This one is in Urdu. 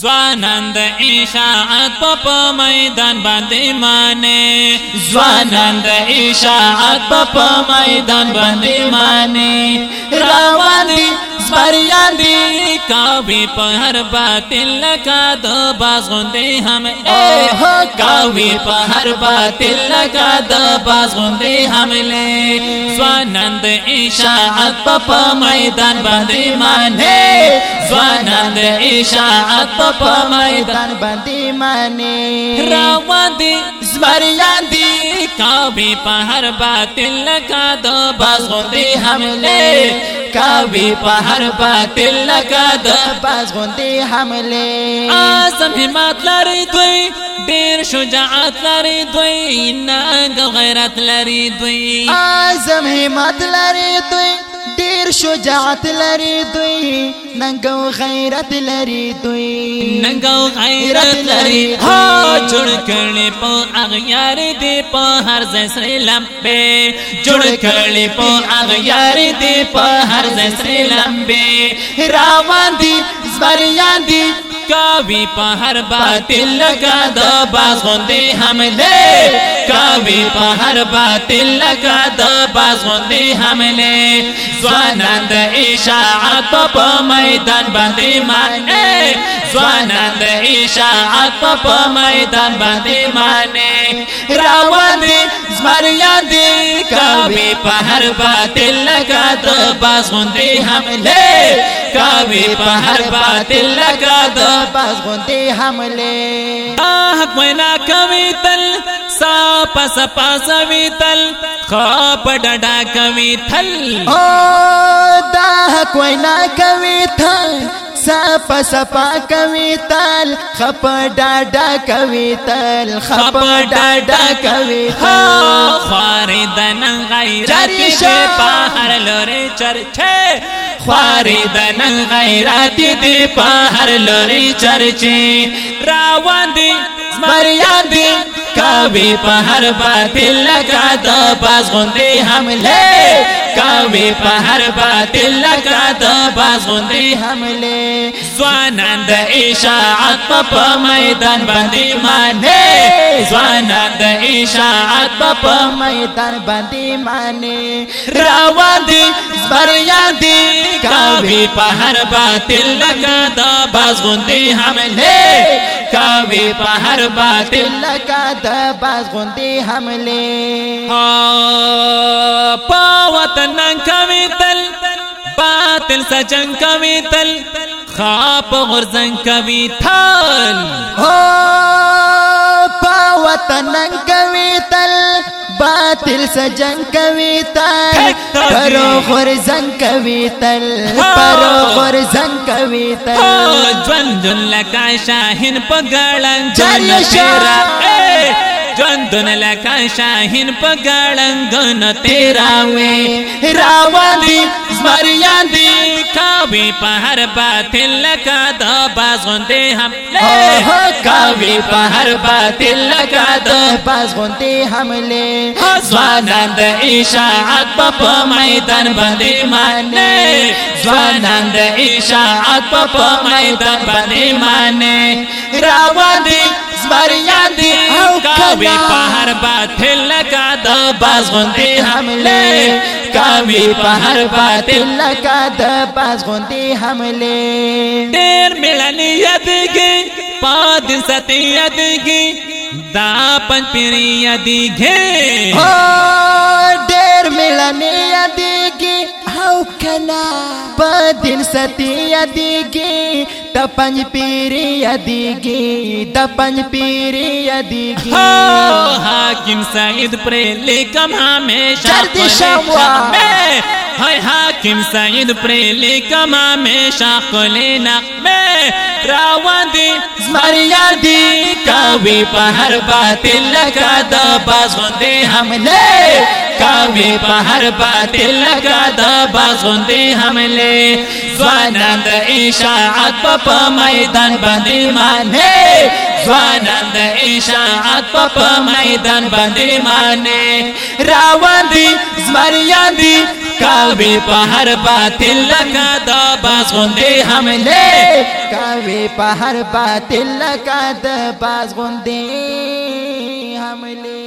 زوانند اشاعت پا میدان باندې مانے زوانند اشاعت پا میدان باندې مانے روان دی زبریان دی کاوی پا ہر باطل لکا دو، باز غندی ہم۔ اے ہو کاوی پا ہر باطل لکا دو، باز غندی ہم لے۔ زوانند اشاعت پا میدان باندې مانے۔ زوانند اشاعت پا میدان باندې معنی روان دی زمریان دی کابی پا ہر باطل لکا دو، باز غندی حملے کابی پا ہر باطل لکا دو باز غوندي حمله آزم حمات لاری دوی دیر شجاعت لاری دوی نانگ غیرت لاری دوی اعظم همت لري دوی ډیر شجاعت لري دوی ننګو غیرت لري دوی. ننگو غیرت لری ہا جڑ کرنے پو اغیار دی پو ہر زیسر لمبے۔ جڑ کرنے پو اغیار دی پو ہر زیسر لمبے۔ راوان دی زبریان دی کاوی پا ہر باطل لگا دا باز غندے حملے۔ کاوی پا ہر باطل لگا دا باز غندے حملے۔ زوانند اشاعت پا میدان باندے مانے۔ زوانند اشاعت پا میدان باندے مانے۔ راوان دی دی کاوی پا باطل لگا دا باز غندے حملے۔ کاوی پا ہر باطل لگا دا باز غوندي حمله حق وینا کوي تل ساپ سپا سوي تل خاپ ډډا کوي تل او دا حق وینا کوي تل سپ سپا کوي تل خپ ډاډا کوي تل خپ ډاډا کوي ها تل۔ خواري دنن غیرت دی شو. پاهر لوري چرچه خواري دنن غیرت دی پاهر لوري چرچه راوان دی مریان دی کاوی پاهر باطل لگا دا باز غندی حملے۔ کاوی پاهر باطل لگا دا باز غندی حمله زوانند اشاعت پا پا میدان باندی مانے۔ زوانند اشاعت پا پا میدان باندې معنی روان دی زبریان دی کاوی پا ہر باطل لگا دا باز غندی حملے۔ کاوی پا ہر باطل لکا د باز غوندي حمله ہاں، پا وطن کوي تل باطل سجن کوي تل خاپ غرزن کوي تل هو پا وطن کوي تل باطل سجن کوي تل پرو غرزن کوي تل پرو غرزن کوي تل جون جون لکا شاہین پگڑن جون شاہ. جون لکا شاہین پگڑن گن تیرا وے۔ راوان دی زمریان دی کاوی پہر باطل لکا دا بازغن دے ہم۔ لے۔ کاوی پہر باطل لکا دا باز غوندي حمله زوانند اشاعت پا پا میدان باندی مانے زوانند اشاعت پا پا میدان باندی مانے راوان دی زمریان دی کاوی. پہر باطل لگا دا باز غندی حملے۔ کاوی پہر باطل لکا د باز غوندي حمله دیر ملنی یدگی پاد ستی یدگی دا پنج پیری یدگی ډېر ملنی یادېږي او کنا۔ په دل ستی یادېږي د پنځ پیری یادېږي د پنځ پیری ہو حاکم سعید پر لیکم ہمیشہ. حق میں ہائے حاکم سعید پر لیکم ہمیشہ قلِ نق میں راوان دی زمریان دی کاوی پہر باطل لگا دا باز غندے حملے۔ کاوی پہر باطل لگا دا باز غندے حملے۔ زوانند اشاعت پا پا میدان باندی مانے۔ زوانند اشاعت پا میدان باندی مانے۔ راوان دی زمریان دی کاوی پہر باطل لکا دا باز غوندې حمله کاوی په هر باطل لکا دا باز غوندې حمله